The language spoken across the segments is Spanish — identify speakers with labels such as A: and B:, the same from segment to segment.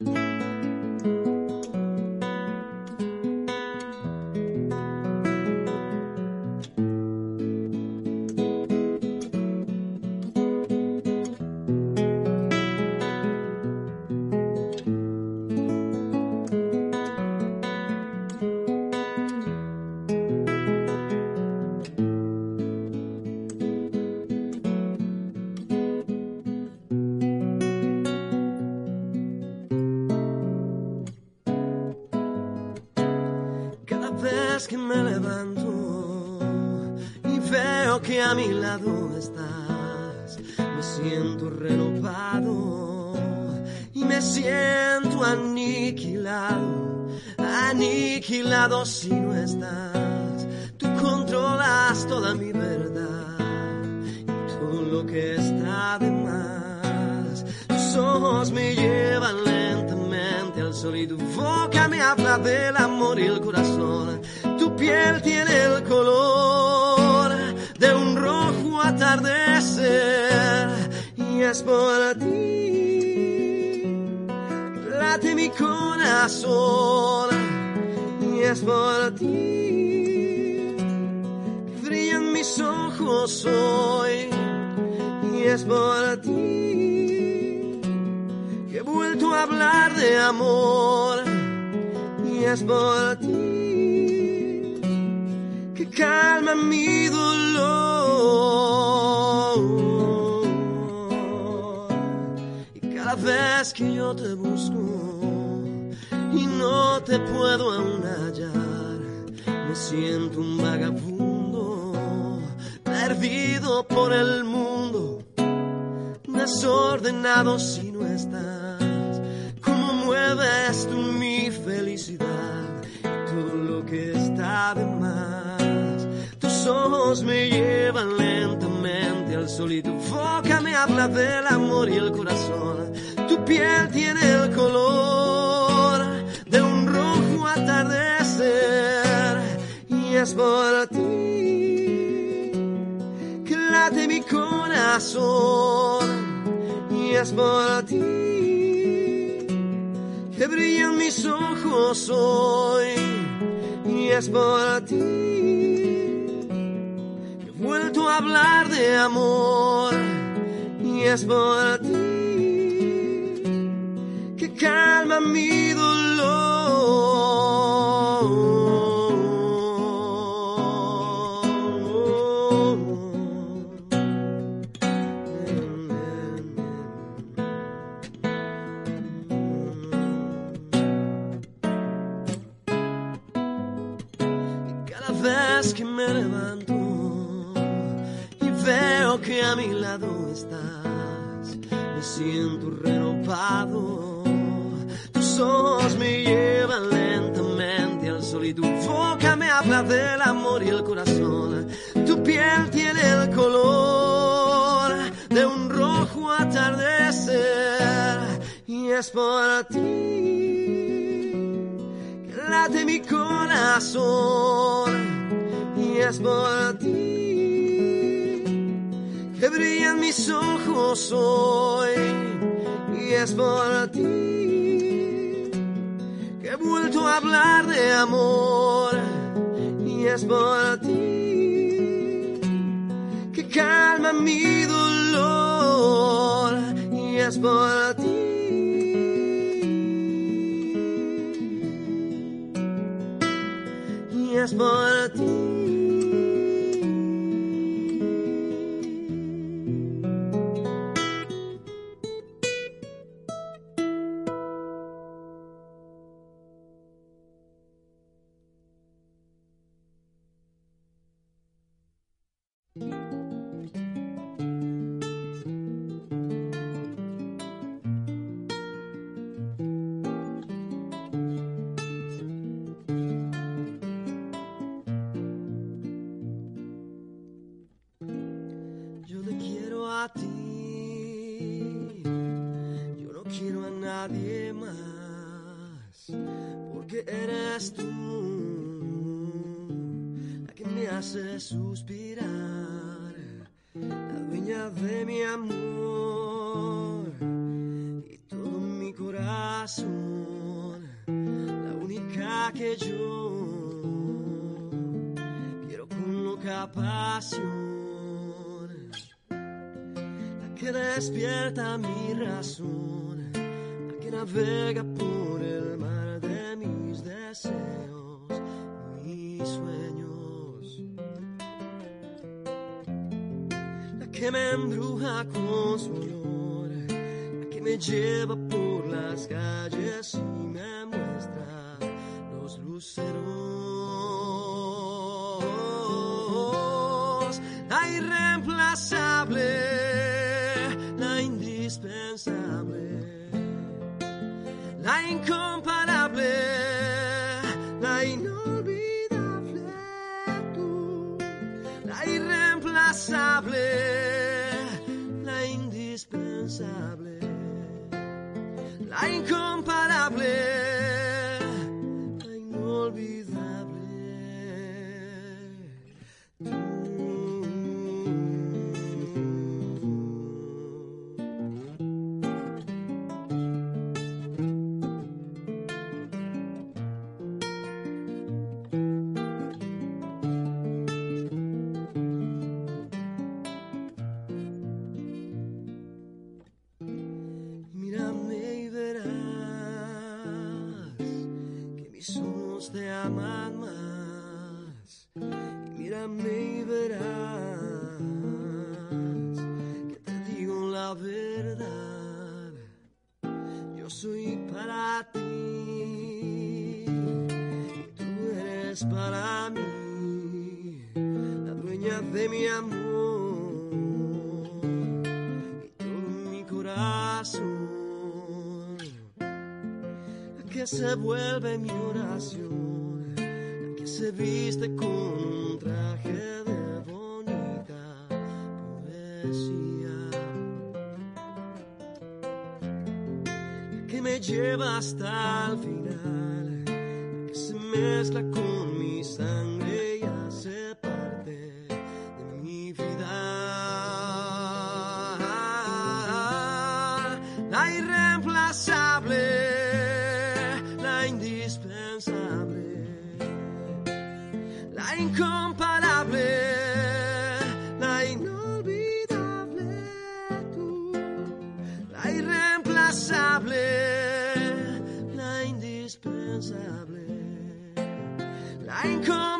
A: Cada toda mi verdad y todo lo que está de más. Tus ojos me llevan lentamente al sol y tu boca me habla del amor y el corazón. Tu piel tiene el color de un rojo atardecer y es por ti late mi corazón y es por ti y es por ti que he vuelto a hablar de amor y es por ti que calma mi dolor. Y cada vez que yo te busco y no te puedo aún hallar me siento un vagabundo perdido por el mundo desordenado si no estás. Cómo mueves tú mi felicidad y todo lo que está de más. Tus ojos me llevan lentamente al sol y tu boca me habla del amor y el corazón. Tu piel tiene el color de un rojo atardecer y es por ti y es por ti que brillan mis ojos hoy. Y es por ti que he vuelto a hablar de amor. Y es por ti que calma mi siento renovado. Tus ojos me llevan lentamente al sol y tu boca me habla del amor y el corazón. Tu piel tiene el color de un rojo atardecer y es por ti que late mi corazón y es por ti brillan mis ojos hoy y es por ti que he vuelto a hablar de amor y es por ti que calma mi dolor y es por ti y es por ti. Yo. Quiero con loca pasión, la que despierta mi razón, la que navega por el mar de mis deseos, mis sueños, la que me embruja con su olor, la que me lleva por las calles y me La irreemplazable, la indispensable, la incomparable, la inolvidable tú, la irreemplazable, la indispensable la incomparable, para ti. Tú eres para mí, la dueña de mi amor. Y todo mi corazón, la que se vuelve mi oración, la que se viste con un traje lleva hasta el final, la que se mezcla con mi sangre y hace parte de mi vida. La irreemplazable, la indispensable, la incomparable, la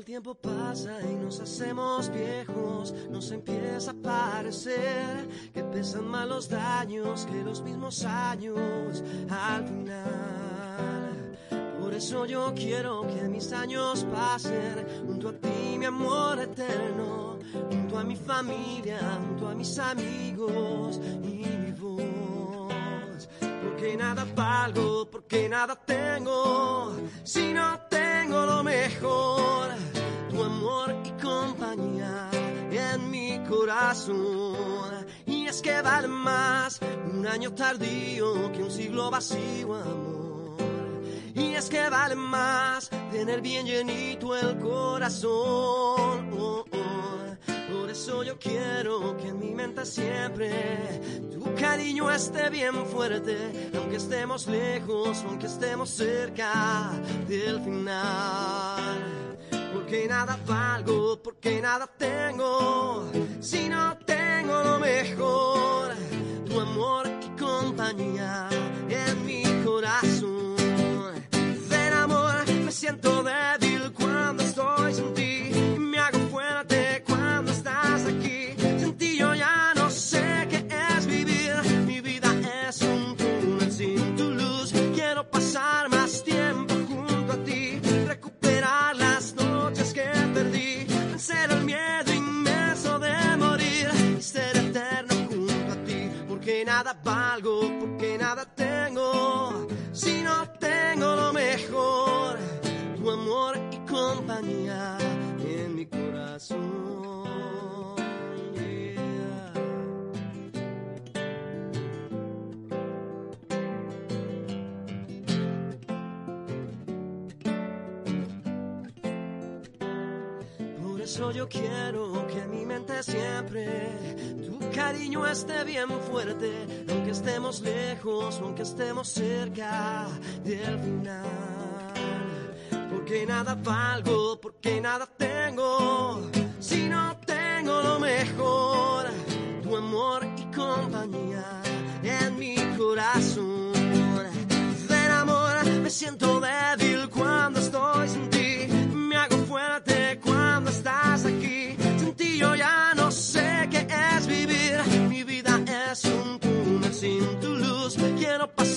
A: el tiempo pasa y nos hacemos viejos, nos empieza a parecer que pesan más los daños que los mismos años al final. Por eso yo quiero que mis años pasen junto a ti, mi amor eterno, junto a mi familia, junto a mis amigos y mi. Porque nada valgo, porque nada tengo, si no tengo lo mejor, en mi corazón. Y es que vale más un año tardío que un siglo vacío, amor. Y es que vale más tener bien llenito el corazón. Oh, oh. Por eso yo quiero que en mi mente siempre tu cariño esté bien fuerte, aunque estemos lejos, aunque estemos cerca del final. Porque nada valgo, porque nada tengo, si no tengo lo mejor, tu amor y compañía en mi corazón. Ven amor, me siento débil nada valgo, porque nada tengo, si no tengo lo mejor, tu amor y compañía en mi corazón. Yo quiero que en mi mente siempre tu cariño esté bien fuerte, aunque estemos lejos aunque estemos cerca del final. Porque nada valgo, porque nada tengo, si no tengo lo mejor, tu amor y compañía en mi corazón. Del amor me siento débil cuando estoy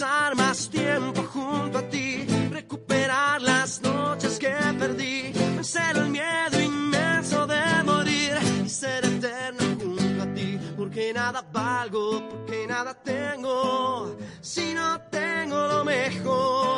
A: pasar más tiempo junto a ti. Recuperar las noches que perdí. Vencer el miedo inmenso de morir. Y ser eterno junto a ti. Porque nada valgo, porque nada tengo. Si no tengo lo mejor.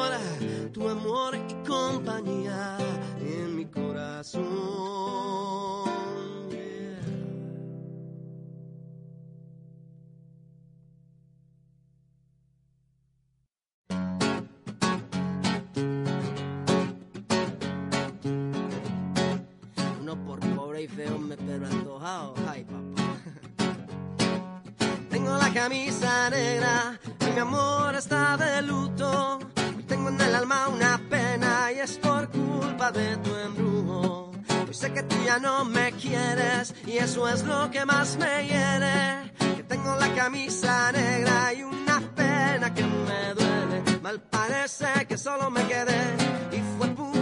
A: Y feo me pero antojado, ay papá. Tengo la camisa negra y mi amor está de luto. Hoy tengo en el alma una pena y es por culpa de tu embrujo. Hoy sé que tú ya no me quieres y eso es lo que más me hiere. Que tengo la camisa negra y una pena que me duele. Mal parece que solo me quedé y fue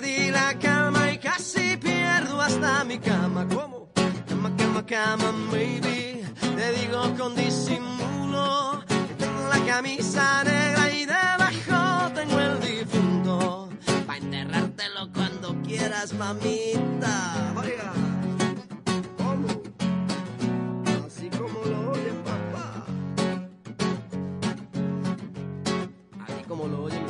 A: perdí la calma y casi pierdo hasta mi cama. ¿Cómo? Cama, cama, cama, maybe. Te digo con disimulo que tengo la camisa negra y debajo tengo el difunto. Pa' enterrártelo cuando quieras, mamita. Oiga. Como lo oye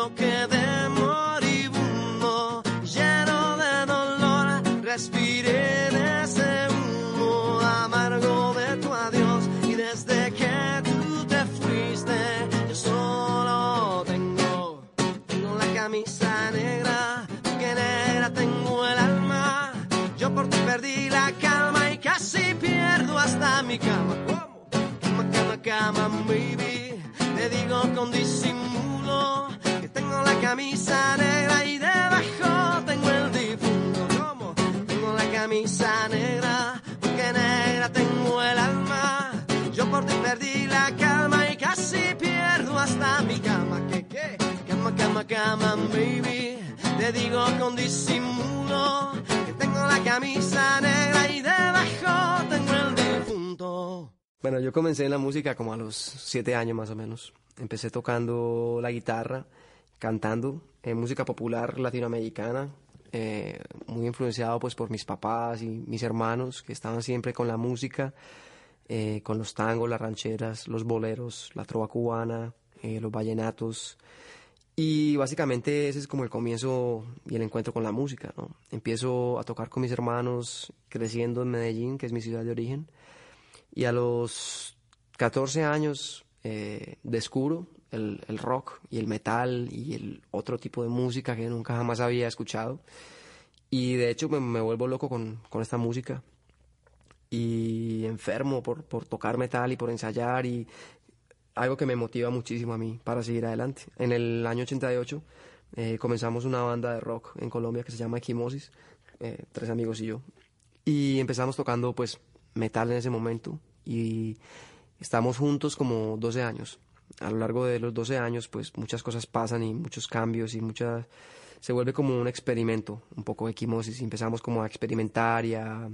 A: Yo quedé moribundo, lleno de dolor, respiré de ese humo amargo de tu adiós. Y desde que tú te fuiste, yo solo tengo, tengo la camisa negra, que negra tengo el alma. Yo por ti perdí la calma y casi pierdo hasta mi cama. Cama, cama, cama, baby. Te digo con disimulo tengo la camisa negra y debajo tengo el difunto. ¿Cómo? Tengo la camisa negra, porque negra tengo el alma. Yo por ti perdí la calma y casi pierdo hasta mi cama. ¿Qué, qué? Cama, cama, cama, baby. Te digo con disimulo que tengo la camisa negra y debajo tengo el difunto. Bueno, yo comencé en la música como a los siete años más o menos. Empecé tocando la guitarra, cantando en música popular latinoamericana, eh, muy influenciado pues por mis papás y mis hermanos que estaban siempre con la música, eh, con los tangos, las rancheras, los boleros, la trova cubana, eh, los vallenatos. Y básicamente ese es como el comienzo y el encuentro con la música, ¿no? Empiezo a tocar con mis hermanos creciendo en Medellín, que es mi ciudad de origen, y a los 14 años eh, descubro el, el, rock y el metal y el otro tipo de música que nunca jamás había escuchado. Y de hecho me, me vuelvo loco con, con, esta música y enfermo por, por tocar metal y por ensayar y algo que me motiva muchísimo a mí para seguir adelante. En el año 88 eh, comenzamos una banda de rock en Colombia que se llama Equimosis, eh, tres amigos y yo. Y empezamos tocando pues metal en ese momento y estamos juntos como 12 años. A lo largo de los 12 años pues muchas cosas pasan y muchos cambios y muchas... Se vuelve como un experimento, un poco de Equimosis. Empezamos como a experimentar y a,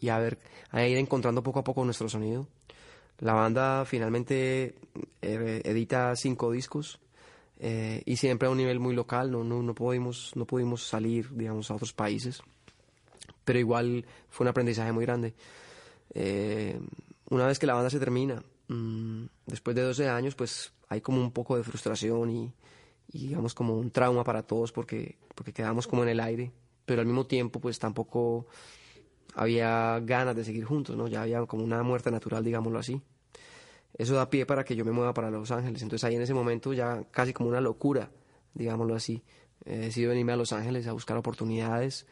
A: y a, ver, a ir encontrando poco a poco nuestro sonido. La banda finalmente eh, edita cinco discos eh, y siempre a un nivel muy local, no, no, no, pudimos, no pudimos salir, digamos, a otros países, pero igual fue un aprendizaje muy grande. Eh, una vez que la banda se termina, mmm, después de 12 años, pues hay como un poco de frustración y, y, digamos como un trauma para todos porque, porque quedamos como en el aire, pero al mismo tiempo pues tampoco había ganas de seguir juntos, ¿no? Ya había como una muerte natural, digámoslo así. Eso da pie para que yo me mueva para Los Ángeles. Entonces ahí en ese momento ya casi como una locura, digámoslo así. He decidido venirme a Los Ángeles a buscar oportunidades,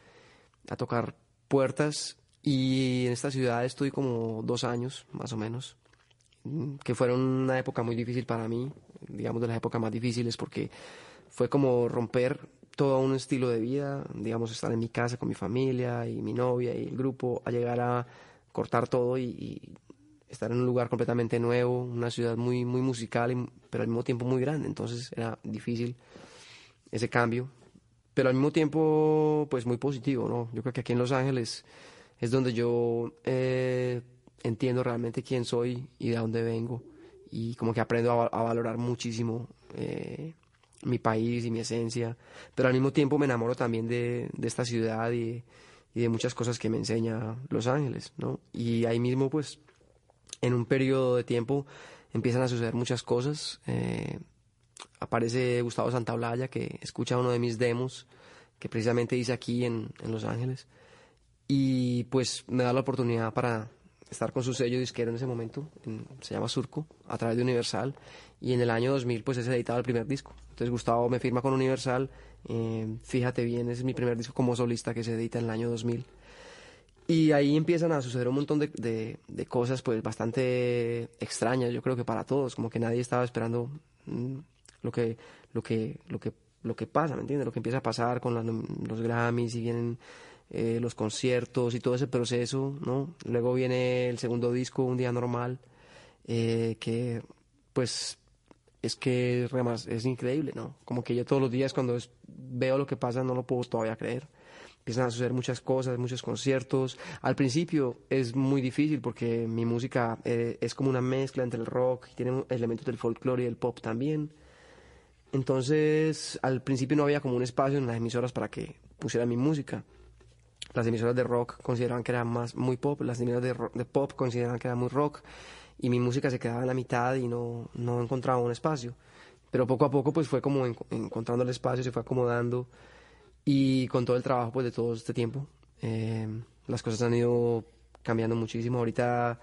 A: a tocar puertas y en esta ciudad estoy como dos años, más o menos, que fueron una época muy difícil para mí, digamos de las épocas más difíciles porque fue como romper todo un estilo de vida, digamos, estar en mi casa con mi familia y mi novia y el grupo, a llegar a cortar todo y, y estar en un lugar completamente nuevo, una ciudad muy, muy musical, pero al mismo tiempo muy grande, entonces era difícil ese cambio, pero al mismo tiempo, pues muy positivo, ¿no? Yo creo que aquí en Los Ángeles es donde yo eh, entiendo realmente quién soy y de dónde vengo, y como que aprendo a, valorar muchísimo. Eh, mi país y mi esencia, pero al mismo tiempo me enamoro también de, esta ciudad y, de muchas cosas que me enseña Los Ángeles, ¿no? Y ahí mismo, pues, en un periodo de tiempo empiezan a suceder muchas cosas. Eh, aparece Gustavo Santaolalla, que escucha uno de mis demos, que precisamente hice aquí en Los Ángeles, y pues me da la oportunidad para estar con su sello disquero en ese momento, en, se llama Surco, a través de Universal, y en el año 2000 pues es editado el primer disco. Entonces Gustavo me firma con Universal, eh, fíjate bien, es mi primer disco como solista que se edita en el año 2000. Y ahí empiezan a suceder un montón de, de, cosas pues bastante extrañas, yo creo que para todos, como que nadie estaba esperando mmm, lo, que, lo, que, lo, que, lo que pasa, ¿me entiendes? Lo que empieza a pasar con los Grammys y vienen eh, los conciertos y todo ese proceso, ¿no? Luego viene el segundo disco, Un Día Normal, eh, que pues es que además es increíble, ¿no? Como que yo todos los días cuando es, veo lo que pasa no lo puedo todavía creer. Empiezan a suceder muchas cosas, muchos conciertos. Al principio es muy difícil porque mi música eh, es como una mezcla entre el rock y tiene elementos del folclore y del pop también. Entonces, al principio no había como un espacio en las emisoras para que pusiera mi música las emisoras de rock consideraban que era más muy pop, las emisoras de, de pop consideraban que era muy rock y mi música se quedaba en la mitad y no, no encontraba un espacio. Pero poco a poco pues fue como en, encontrando el espacio, se fue acomodando y con todo el trabajo pues de todo este tiempo eh, las cosas han ido cambiando muchísimo. Ahorita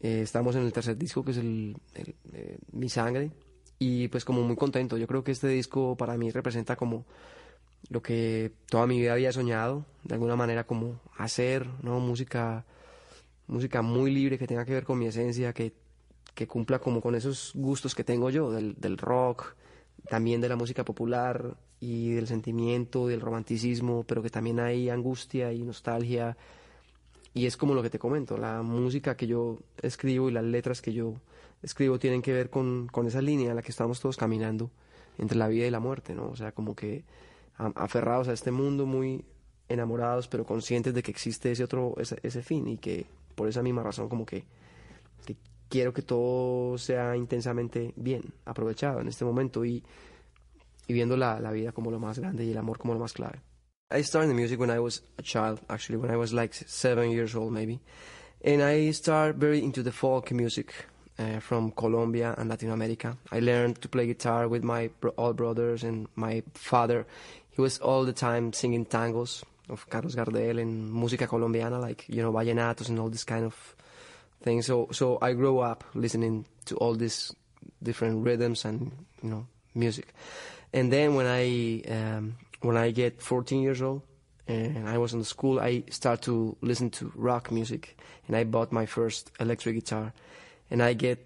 A: eh, estamos en el tercer disco que es el, el eh, Mi Sangre y pues como muy contento. Yo creo que este disco para mí representa como lo que toda mi vida había soñado, de alguna manera como hacer, ¿no? Música, música muy libre que tenga que ver con mi esencia, que, que cumpla como con esos gustos que tengo yo, del, del rock, también de la música popular y del sentimiento, del romanticismo, pero que también hay angustia y nostalgia. Y es como lo que te comento, la música que yo escribo y las letras que yo escribo tienen que ver con, con esa línea en la que estamos todos caminando entre la vida y la muerte, ¿no? O sea, como que aferrados a este mundo, muy enamorados, pero conscientes de que existe ese otro, ese, ese fin y que por esa misma razón como que, que, quiero que todo sea intensamente bien, aprovechado en este momento y, y viendo la, la vida como lo más grande y el amor como lo más clave. I started in music when I was a child, actually, when I was like seven years old maybe. And I started very into the folk music. uh, from Colombia and Latin America. I learned to play guitar with my bro- all brothers and my father. He was all the time singing tangos of Carlos Gardel and música colombiana, like you know vallenatos and all this kind of things. So so I grew up listening to all these different rhythms and you know music. And then when I um, when I get 14 years old and I was in school, I start to listen to rock music, and I bought my first electric guitar, and I get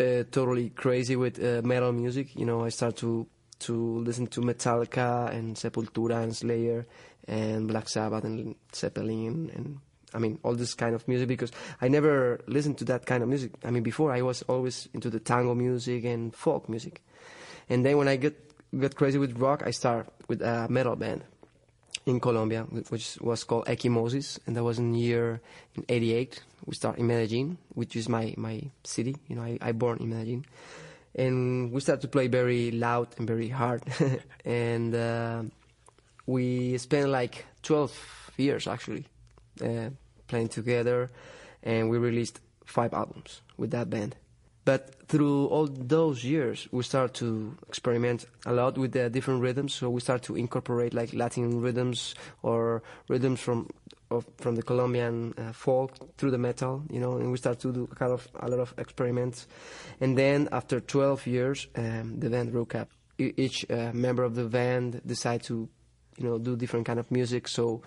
A: uh, totally crazy with uh, metal music. You know, I start to to listen to Metallica and Sepultura and Slayer and Black Sabbath and Zeppelin and I mean all this kind of music because I never listened to that kind of music. I mean before I was always into the tango music and folk music, and then when I get got crazy with rock, I start with a metal band in Colombia, which was called Equimosis, and that was in year in '88. We start in Medellin, which is my my city. You know, I I born in Medellin, and we start to play very loud and very hard, and uh, we spent like 12 years actually uh, playing together, and we released five albums with that band. But through all those years, we start to experiment a lot with the different rhythms. So we start to incorporate like Latin rhythms or rhythms from of, from the Colombian uh, folk through the metal, you know, and we start to do kind of a lot of experiments. And then after 12 years, um, the band broke up. E- each uh, member of the band decided to, you know, do different kind of music. So,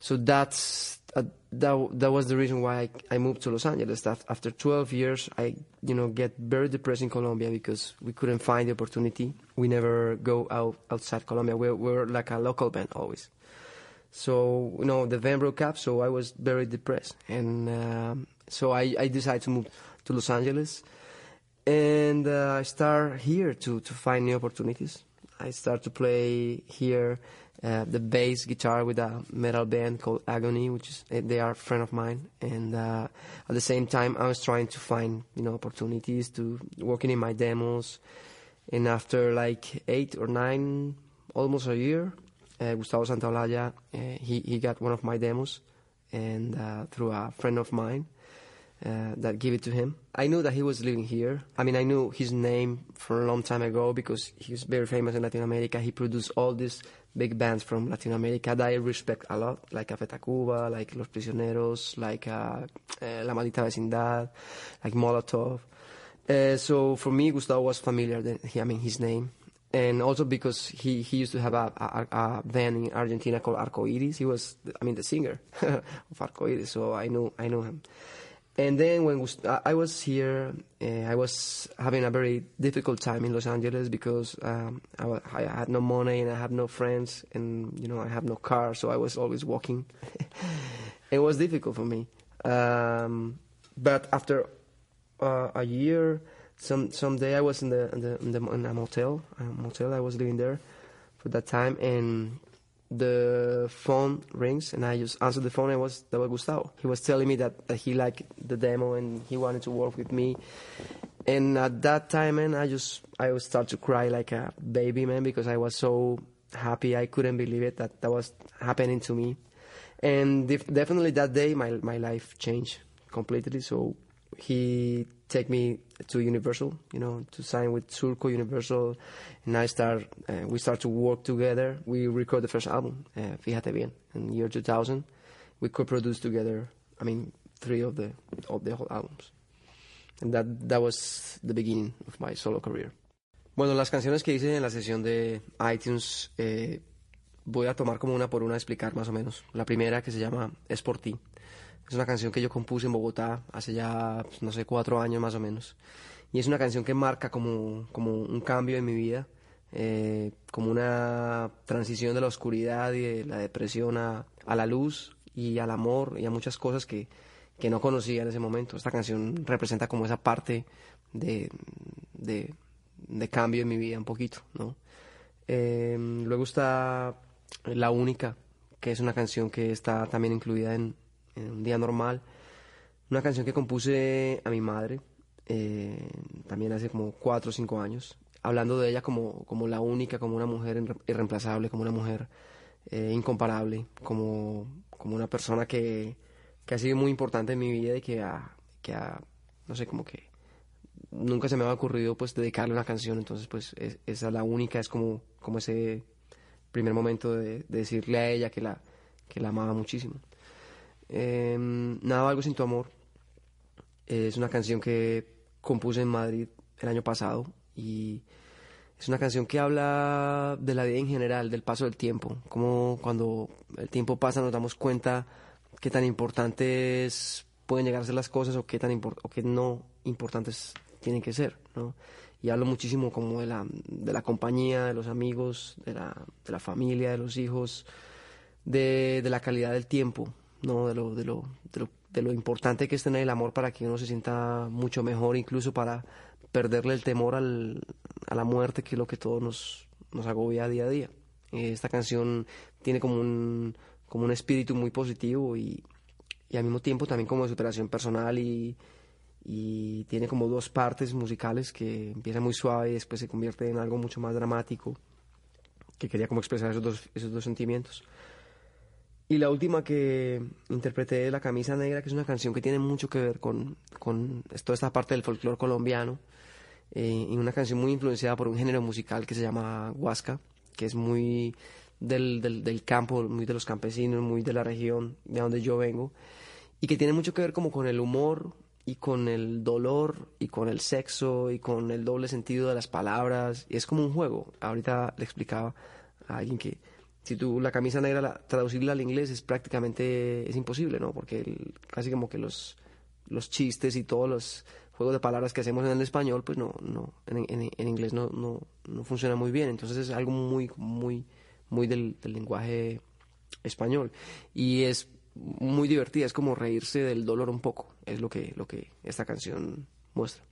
A: so that's uh, that that was the reason why I, I moved to Los Angeles. After 12 years, I you know get very depressed in Colombia because we couldn't find the opportunity. We never go out outside Colombia. We're, we're like a local band always. So you know the band broke up, so I was very depressed, and um, so I, I decided to move to Los Angeles, and uh, I start here to to find new opportunities. I start to play here uh, the bass guitar with a metal band called Agony, which is eh, they are a friend of mine, and uh, at the same time I was trying to find you know opportunities to working in my demos, and after like eight or nine, almost a year, uh, Gustavo Santaolalla uh, he he got one of my demos, and uh, through a friend of mine. Uh, that gave it to him. I knew that he was living here. I mean, I knew his name for a long time ago because he's very famous in Latin America. He produced all these big bands from Latin America that I respect a lot, like Café Tacuba, like Los Prisioneros, like uh, uh, La Maldita Vecindad, like Molotov. So for me, Gustavo was familiar. Then, I mean, his name, and also because he, he used to have a, a, a band in Argentina called Arco Iris. He was, I mean, the singer of Arco Iris. So I knew I knew him. And then when I was here, uh, I was having a very difficult time in Los Angeles because um, I, I had no money and I had no friends and you know I have no car, so I was always walking. it was difficult for me. Um, but after uh, a year, some someday I was in the in the in, the, in a motel, a motel. I was living there for that time, and the phone rings and I just answered the phone and it was that was Gustavo. He was telling me that, that he liked the demo and he wanted to work with me. And at that time, man, I just I would start to cry like a baby, man, because I was so happy. I couldn't believe it that that was happening to me. And def- definitely that day, my my life changed completely. So he take me to Universal, you know, to sign with Surco Universal, and I start. Uh, we start to work together. We record the first album, uh, Fíjate Bien, in year 2000. We co-produced together. I mean, three of the of the whole albums, and that that was the beginning of my solo career. Bueno, las canciones que hice en la sesión de iTunes eh, voy a tomar como una por una a explicar más o menos. La primera que se llama Es por ti. Es una canción que yo compuse en Bogotá hace ya, pues, no sé, cuatro años más o menos. Y es una canción que marca como, como un cambio en mi vida, eh, como una transición de la oscuridad y de la depresión a, a la luz y al amor y a muchas cosas que, que no conocía en ese momento. Esta canción representa como esa parte de, de, de cambio en mi vida un poquito, ¿no? Eh, luego está La Única, que es una canción que está también incluida en, en Un Día Normal. Una canción que compuse a mi madre, eh, también hace como cuatro o cinco años, hablando de ella como, como la única, como una mujer irre- irreemplazable, como una mujer eh, incomparable, como, como una persona que, que ha sido muy importante en mi vida y que ha, que ha, no sé, como que nunca se me había ocurrido pues dedicarle una canción, entonces pues esa es la única, es como, como ese primer momento de, decirle a ella que la, que la amaba muchísimo. Em, Nada, algo sin tu amor. Es una canción que compuse en Madrid el año pasado y es una canción que habla de la vida en general, del paso del tiempo, como cuando el tiempo pasa nos damos cuenta qué tan importantes pueden llegar a ser las cosas o qué tan o qué no importantes tienen que ser, ¿no? Y hablo muchísimo como de la, de la compañía, de los amigos, de la, de la familia, de los hijos, de, de la calidad del tiempo, ¿no? De lo, de, lo, de, lo, de lo importante que es tener el amor para que uno se sienta mucho mejor, incluso para perderle el temor al, a la muerte, que es lo que todo nos, nos agobia día a día. Esta canción tiene como un, como un espíritu muy positivo y, y al mismo tiempo también como de superación personal y, y tiene como dos partes musicales que empieza muy suave y después se convierte en algo mucho más dramático que quería como expresar esos dos, esos dos sentimientos. Y la última que interpreté La Camisa Negra, que es una canción que tiene mucho que ver con, con toda esta parte del folclore colombiano, eh, y una canción muy influenciada por un género musical que se llama Huasca, que es muy del, del, del, campo, muy de los campesinos, muy de la región de donde yo vengo, y que tiene mucho que ver como con el humor y con el dolor y con el sexo y con el doble sentido de las palabras, y es como un juego. Ahorita le explicaba a alguien que si tú la camisa negra la, traducirla al inglés es prácticamente es imposible, ¿no? Porque casi como que los los chistes y todos los juegos de palabras que hacemos en el español, pues no, no, en, en, inglés no, no, no, funciona muy bien. Entonces es algo muy, muy, muy del, del lenguaje español. Y es muy divertida, es como reírse del dolor un poco, es lo que, lo que esta canción muestra.